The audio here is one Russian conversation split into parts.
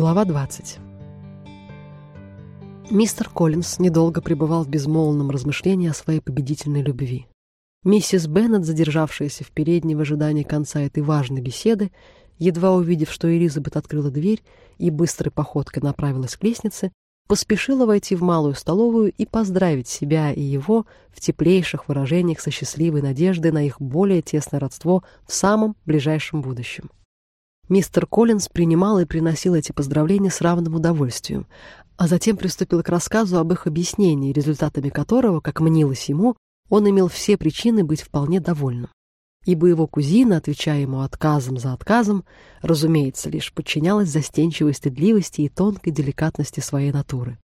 Глава 20. Мистер Коллинз недолго пребывал в безмолвном размышлении о своей победительной любви. Миссис Беннет, задержавшаяся в передней в ожидании конца этой важной беседы, едва увидев, что Элизабет открыла дверь и быстрой походкой направилась к лестнице, поспешила войти в малую столовую и поздравить себя и его в теплейших выражениях со счастливой надеждой на их более тесное родство в самом ближайшем будущем. Мистер Коллинз принимал и приносил эти поздравления с равным удовольствием, а затем приступил к рассказу об их объяснении, результатами которого, как мнилось ему, он имел все причины быть вполне довольным. Ибо его кузина, отвечая ему отказом за отказом, разумеется, лишь подчинялась застенчивой стыдливости и тонкой деликатности своей натуры.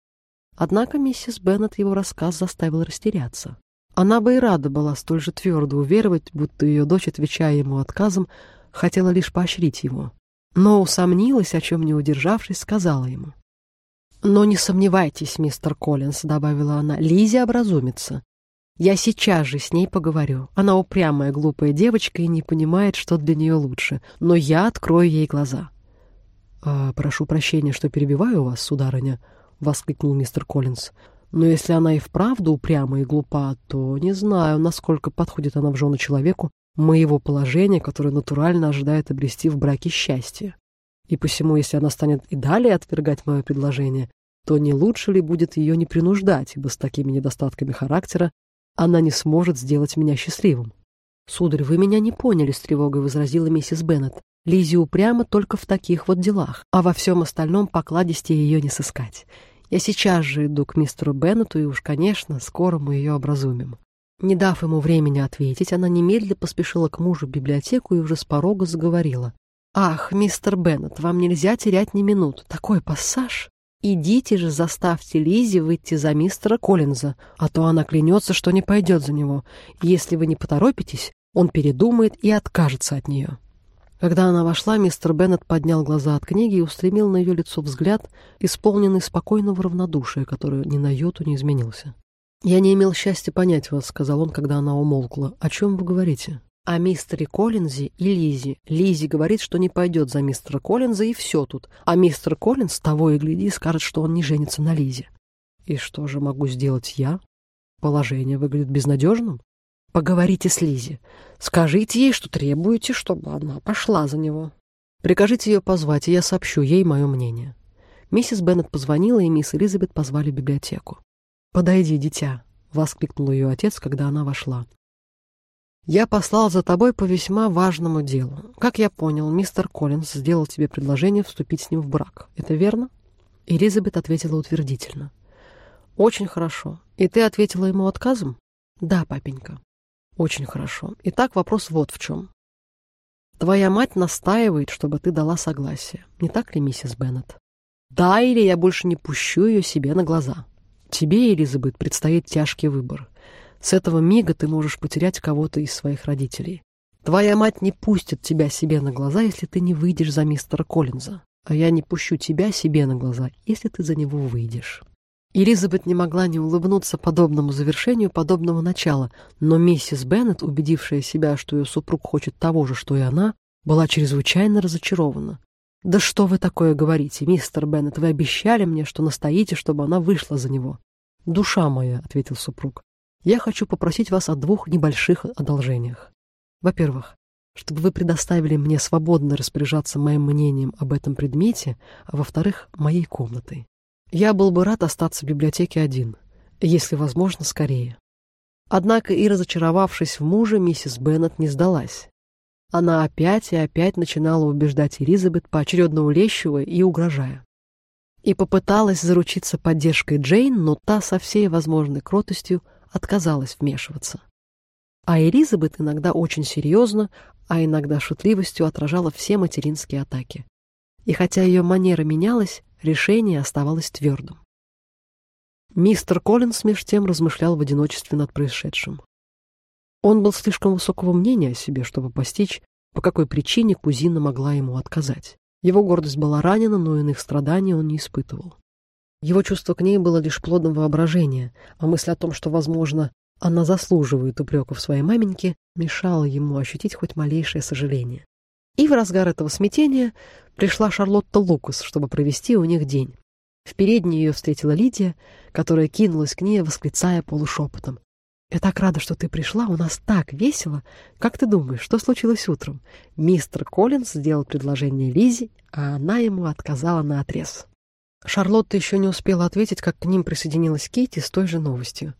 Однако миссис Беннет его рассказ заставил растеряться. Она бы и рада была столь же твердо уверовать, будто ее дочь, отвечая ему отказом, хотела лишь поощрить его но усомнилась, о чем не удержавшись, сказала ему. «Но не сомневайтесь, мистер Коллинз», — добавила она, — «Лизи образумится. Я сейчас же с ней поговорю. Она упрямая, глупая девочка и не понимает, что для нее лучше, но я открою ей глаза». «А, «Прошу прощения, что перебиваю вас, сударыня», — воскликнул мистер Коллинз. «Но если она и вправду упряма и глупа, то не знаю, насколько подходит она в жены человеку, моего положения, которое натурально ожидает обрести в браке счастье. И посему, если она станет и далее отвергать мое предложение, то не лучше ли будет ее не принуждать, ибо с такими недостатками характера она не сможет сделать меня счастливым. «Сударь, вы меня не поняли», — с тревогой возразила миссис Беннет. «Лизи упряма только в таких вот делах, а во всем остальном покладисти ее не сыскать. Я сейчас же иду к мистеру Беннету, и уж, конечно, скоро мы ее образумим». Не дав ему времени ответить, она немедленно поспешила к мужу в библиотеку и уже с порога заговорила. «Ах, мистер Беннет, вам нельзя терять ни минут. Такой пассаж! Идите же, заставьте Лизи выйти за мистера Коллинза, а то она клянется, что не пойдет за него. Если вы не поторопитесь, он передумает и откажется от нее». Когда она вошла, мистер Беннет поднял глаза от книги и устремил на ее лицо взгляд, исполненный спокойного равнодушия, который ни на йоту не изменился. «Я не имел счастья понять вас», — сказал он, когда она умолкла. «О чем вы говорите?» «О мистере Коллинзе и Лизе. Лизи говорит, что не пойдет за мистера Коллинза, и все тут. А мистер Коллинз того и гляди скажет, что он не женится на Лизе». «И что же могу сделать я? Положение выглядит безнадежным?» «Поговорите с Лизи. Скажите ей, что требуете, чтобы она пошла за него. Прикажите ее позвать, и я сообщу ей мое мнение». Миссис Беннет позвонила, и мисс Элизабет позвали в библиотеку. «Подойди, дитя!» — воскликнул ее отец, когда она вошла. «Я послал за тобой по весьма важному делу. Как я понял, мистер Коллинз сделал тебе предложение вступить с ним в брак. Это верно?» Элизабет ответила утвердительно. «Очень хорошо. И ты ответила ему отказом?» «Да, папенька». «Очень хорошо. Итак, вопрос вот в чем. Твоя мать настаивает, чтобы ты дала согласие. Не так ли, миссис Беннет? Да, или я больше не пущу ее себе на глаза?» Тебе, Элизабет, предстоит тяжкий выбор. С этого мига ты можешь потерять кого-то из своих родителей. Твоя мать не пустит тебя себе на глаза, если ты не выйдешь за мистера Коллинза. А я не пущу тебя себе на глаза, если ты за него выйдешь. Элизабет не могла не улыбнуться подобному завершению подобного начала, но миссис Беннет, убедившая себя, что ее супруг хочет того же, что и она, была чрезвычайно разочарована. «Да что вы такое говорите, мистер Беннет? Вы обещали мне, что настоите, чтобы она вышла за него». «Душа моя», — ответил супруг, — «я хочу попросить вас о двух небольших одолжениях. Во-первых, чтобы вы предоставили мне свободно распоряжаться моим мнением об этом предмете, а во-вторых, моей комнатой. Я был бы рад остаться в библиотеке один, если возможно, скорее». Однако и разочаровавшись в муже, миссис Беннет не сдалась. Она опять и опять начинала убеждать Элизабет, поочередно улещивая и угрожая. И попыталась заручиться поддержкой Джейн, но та со всей возможной кротостью отказалась вмешиваться. А Элизабет иногда очень серьезно, а иногда шутливостью отражала все материнские атаки. И хотя ее манера менялась, решение оставалось твердым. Мистер Коллинс меж тем размышлял в одиночестве над происшедшим. Он был слишком высокого мнения о себе, чтобы постичь, по какой причине кузина могла ему отказать. Его гордость была ранена, но иных страданий он не испытывал. Его чувство к ней было лишь плодом воображения, а мысль о том, что, возможно, она заслуживает упреков своей маменьки, мешала ему ощутить хоть малейшее сожаление. И в разгар этого смятения пришла Шарлотта Лукас, чтобы провести у них день. В передней ее встретила Лидия, которая кинулась к ней, восклицая полушепотом. «Я так рада, что ты пришла, у нас так весело. Как ты думаешь, что случилось утром?» Мистер Коллинз сделал предложение Лизе, а она ему отказала на отрез. Шарлотта еще не успела ответить, как к ним присоединилась Кейти с той же новостью.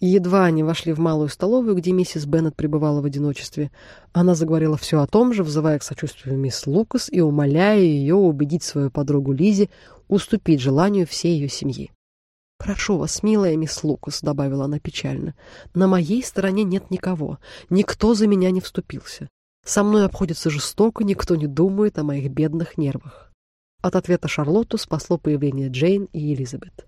И едва они вошли в малую столовую, где миссис Беннет пребывала в одиночестве, она заговорила все о том же, взывая к сочувствию мисс Лукас и умоляя ее убедить свою подругу Лизи уступить желанию всей ее семьи. «Прошу вас, милая мисс Лукас», — добавила она печально, — «на моей стороне нет никого, никто за меня не вступился. Со мной обходится жестоко, никто не думает о моих бедных нервах». От ответа Шарлотту спасло появление Джейн и Элизабет.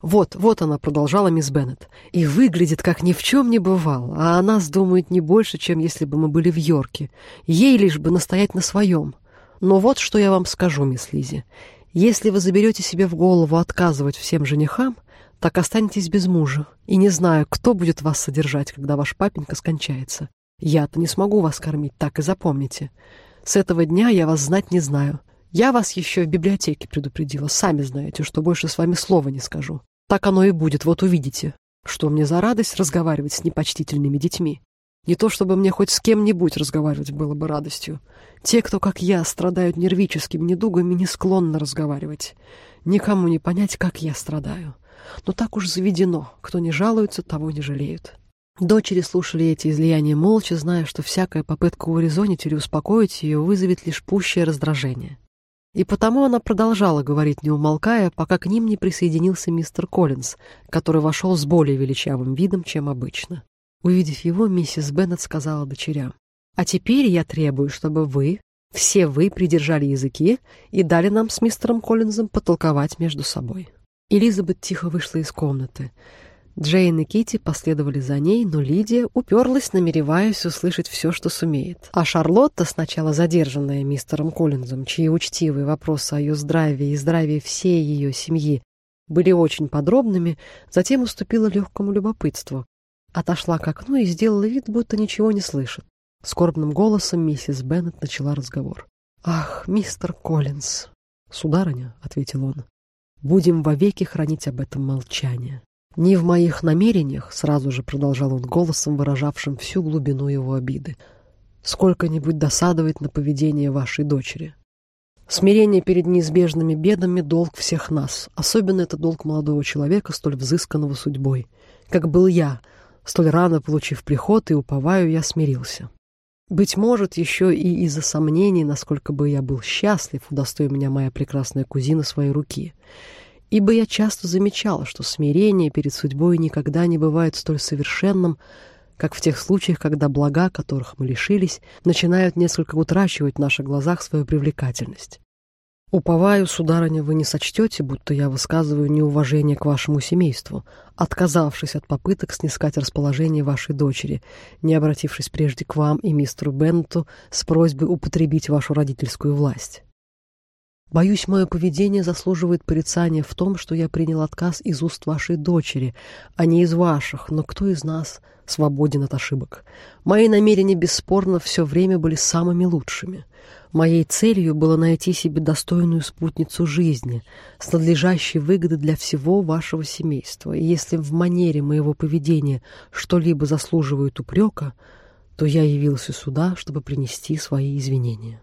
Вот, вот она, продолжала мисс Беннет, и выглядит, как ни в чем не бывало, а о нас думает не больше, чем если бы мы были в Йорке. Ей лишь бы настоять на своем. Но вот что я вам скажу, мисс Лизи. Если вы заберете себе в голову отказывать всем женихам, так останетесь без мужа, и не знаю, кто будет вас содержать, когда ваш папенька скончается. Я-то не смогу вас кормить, так и запомните. С этого дня я вас знать не знаю. Я вас еще в библиотеке предупредила, сами знаете, что больше с вами слова не скажу. Так оно и будет, вот увидите. Что мне за радость разговаривать с непочтительными детьми? Не то чтобы мне хоть с кем-нибудь разговаривать было бы радостью. Те, кто, как я, страдают нервическими недугами, не склонны разговаривать. Никому не понять, как я страдаю. Но так уж заведено. Кто не жалуется, того не жалеют. Дочери слушали эти излияния молча, зная, что всякая попытка урезонить или успокоить ее вызовет лишь пущее раздражение. И потому она продолжала говорить, не умолкая, пока к ним не присоединился мистер Коллинз, который вошел с более величавым видом, чем обычно. Увидев его, миссис Беннет сказала дочерям, «А теперь я требую, чтобы вы, все вы, придержали языки и дали нам с мистером Коллинзом потолковать между собой». Элизабет тихо вышла из комнаты. Джейн и Кити последовали за ней, но Лидия уперлась, намереваясь услышать все, что сумеет. А Шарлотта, сначала задержанная мистером Коллинзом, чьи учтивые вопросы о ее здравии и здравии всей ее семьи были очень подробными, затем уступила легкому любопытству. Отошла к окну и сделала вид, будто ничего не слышит. Скорбным голосом миссис Беннет начала разговор. «Ах, мистер Коллинз!» «Сударыня», — ответил он, — «будем вовеки хранить об этом молчание». «Не в моих намерениях», — сразу же продолжал он голосом, выражавшим всю глубину его обиды, «сколько-нибудь досадовать на поведение вашей дочери. Смирение перед неизбежными бедами — долг всех нас, особенно это долг молодого человека, столь взысканного судьбой. Как был я, столь рано получив приход, и, уповаю, я смирился. Быть может, еще и из-за сомнений, насколько бы я был счастлив, удостоив меня моя прекрасная кузина своей руки» ибо я часто замечала, что смирение перед судьбой никогда не бывает столь совершенным, как в тех случаях, когда блага, которых мы лишились, начинают несколько утрачивать в наших глазах свою привлекательность. Уповаю, сударыня, вы не сочтете, будто я высказываю неуважение к вашему семейству, отказавшись от попыток снискать расположение вашей дочери, не обратившись прежде к вам и мистеру Бенту с просьбой употребить вашу родительскую власть. Боюсь, мое поведение заслуживает порицания в том, что я принял отказ из уст вашей дочери, а не из ваших, но кто из нас свободен от ошибок? Мои намерения, бесспорно, все время были самыми лучшими. Моей целью было найти себе достойную спутницу жизни, с надлежащей выгодой для всего вашего семейства, и если в манере моего поведения что-либо заслуживает упрека, то я явился сюда, чтобы принести свои извинения.